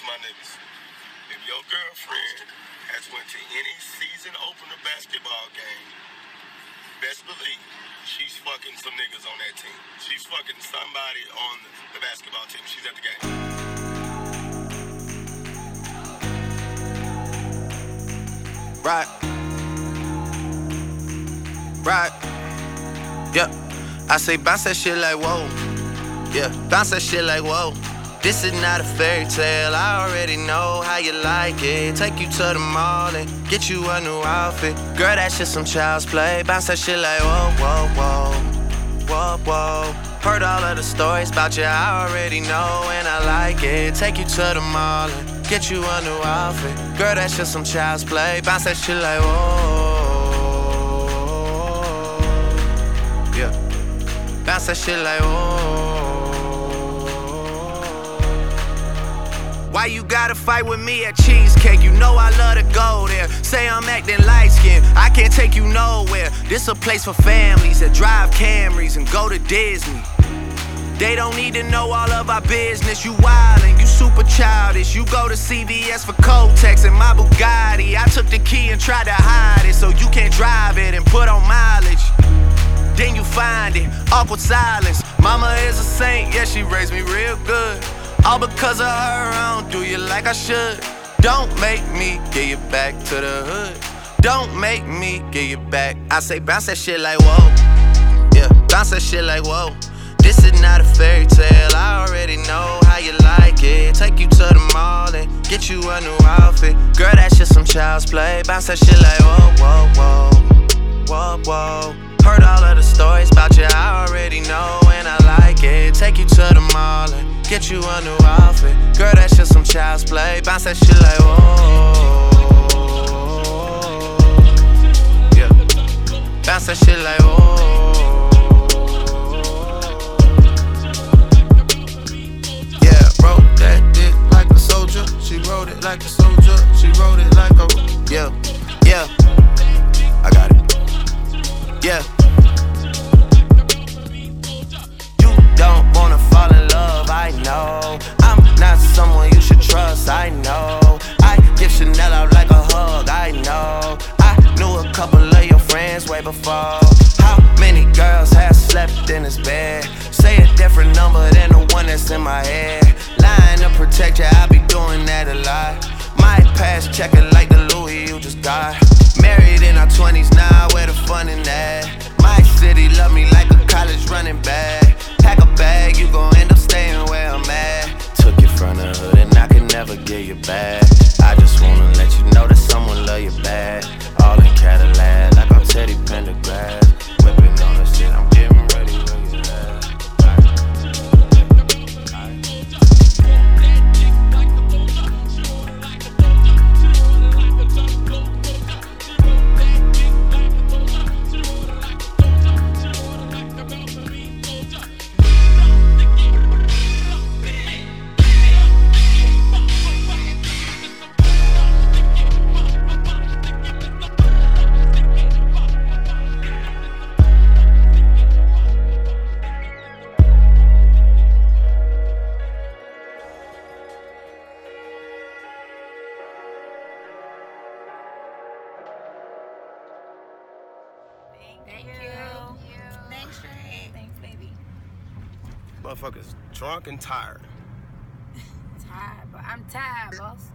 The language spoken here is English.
my niggas. If your girlfriend has went to any season opener basketball game, best believe she's fucking some niggas on that team. She's fucking somebody on the basketball team. She's at the game. Right. Right. Yeah. I say bounce that shit like whoa. Yeah. Bounce that shit like whoa. This is not a fairy tale. I already know how you like it. Take you to the mall and get you a new outfit. Girl, that shit some child's play. Bounce that shit like whoa, whoa, whoa. Whoa, whoa. Heard all of the stories about you, I already know and I like it. Take you to the mall and get you a new outfit. Girl, that shit some child's play. Bounce that shit like whoa. Yeah. Bounce that shit like whoa. Why you gotta fight with me at Cheesecake? You know I love to go there. Say I'm acting light skinned, I can't take you nowhere. This a place for families that drive Camrys and go to Disney. They don't need to know all of our business. You wildin', you super childish. You go to CVS for Kotex and my Bugatti. I took the key and tried to hide it so you can't drive it and put on mileage. Then you find it, awkward silence. Mama is a saint, yeah, she raised me real good. All because of her, I don't do you like I should. Don't make me get you back to the hood. Don't make me get you back. I say bounce that shit like whoa. Yeah, bounce that shit like whoa. This is not a fairy tale. I already know how you like it. Take you to the mall and get you a new outfit. Girl, that shit some child's play. Bounce that shit like whoa, whoa, whoa. Whoa, whoa. Heard all get you a new outfit. Girl, that shit some child's play. Bounce that shit like whoa. Yeah. Bounce that shit like whoa. Yeah, wrote that dick like a soldier. She wrote it like a soldier. She wrote it like a yeah. Checking like the Louis you just got. Married in our 20s now, where the fun in that? My city love me like a college running back. Pack a bag, you gon' end up staying where I'm at. Took you from the hood and I can never get you back. Thank you. Thanks, Trey. Thanks, baby. Motherfuckers drunk and tired. Tired, but I'm tired, boss.